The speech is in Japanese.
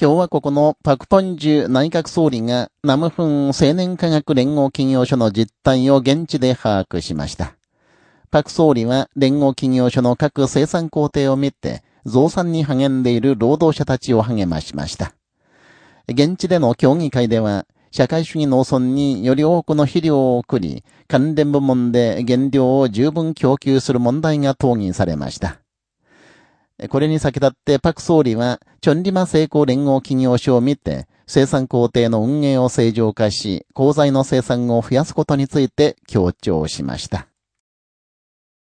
共和国のパクポンジュ内閣総理がナムフン青年科学連合企業所の実態を現地で把握しました。パク総理は連合企業所の各生産工程を見て、増産に励んでいる労働者たちを励ましました。現地での協議会では、社会主義農村により多くの肥料を送り、関連部門で原料を十分供給する問題が討議されました。これに先立ってパク総理は、チョンリマ成功連合企業所を見て、生産工程の運営を正常化し、鋼材の生産を増やすことについて強調しました。